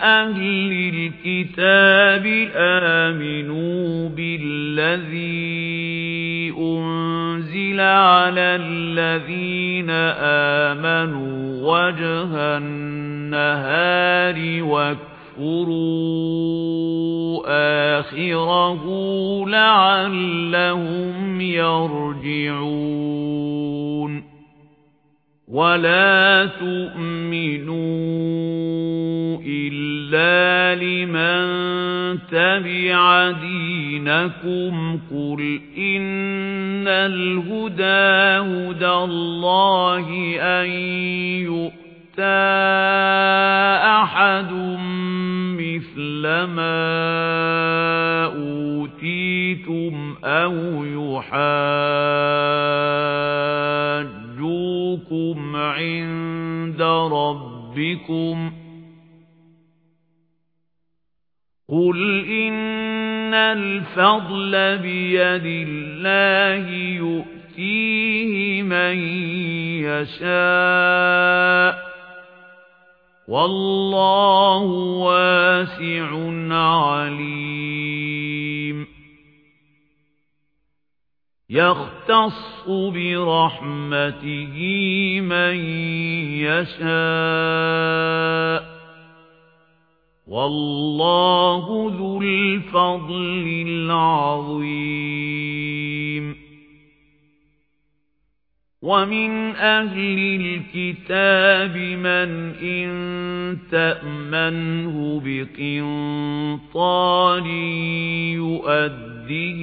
أَهْلِ الْكِتَابِ آمِنُوا بِالَّذِي أُنْزِلَ عَلَى الَّذِينَ آمَنُوا وَجْهَ النَّهَارِ وَاكْفُرُوا آخِرَهُ لَعَلَّهُمْ يَرْجِعُونَ وَلَا تُؤْمِنُوا إِلَّا لِمَن تَبِعَ دِينَكُمْ قُلْ إِنَّ الْهُدَى هُدَى اللَّهِ أَن يُؤْتَى أَحَدٌ مِثْلَ مَا أُوتِيتُمْ أَوْ يُحَاجُّوكُمْ عِندَ رَبِّكُمْ قُلْ إِنَّ الْفَضْلَ بِيَدِ اللَّهِ يُؤْتِيهِ مَن يَشَاءُ وَاللَّهُ وَاسِعٌ عَلِيمٌ يَخْتَصُّ بِرَحْمَتِهِ مَن يَشَاءُ وَاللَّهُ ذُو الْفَضْلِ الْعَظِيمِ. وَمِنْ أَهْلِ الْكِتَابِ مَنْ إِنْ تَأْمَنْهُ بِقِنطَارٍ يُؤَدِّهِ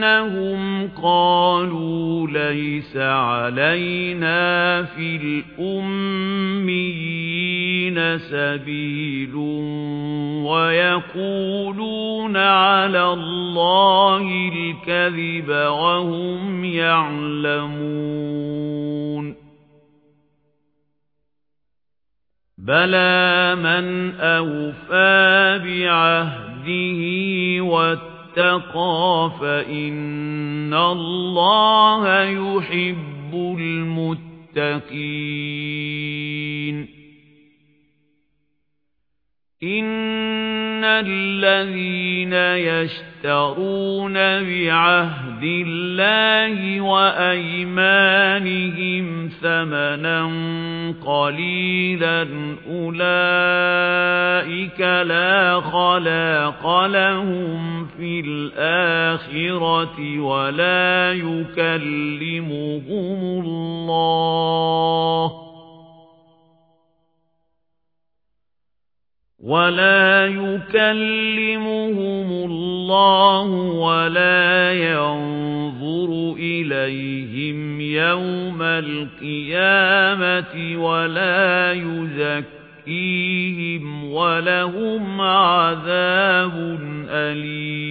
بِأَنَّهُمْ قَالُوا لَيْسَ عَلَيْنَا فِي الْأُمِّيِّينَ سَبِيلٌ وَيَقُولُونَ عَلَى اللَّهِ الْكَذِبَ وَهُمْ يَعْلَمُونَ بَلَى مَنْ أَوْفَى بِعَهْدِهِ عَبْدِهِ وَاتَّقَى فَإِنَّ اللَّهَ يُحِبُّ الْمُتَّقِينَ. إِنَّ الَّذِينَ يَشْتَرُونَ بِعَهْدِ اللَّهِ وَأَيْمَانِهِمْ ثَمَنًا قَلِيلًا أُولَئِكَ لَا خَلَاقَ لَهُمْ فِي الْآخِرَةِ وَلَا يُكَلِّمُهُمُ اللَّهُ وَلَا يُكَلِّمُهُمُ اللَّهُ وَلَا يَنظُرُ إِلَيْهِمْ يَوْمَ الْقِيَامَةِ وَلَا يُزَكِّيهِمْ وَلَهُمْ عَذَابٌ أَلِيمٌ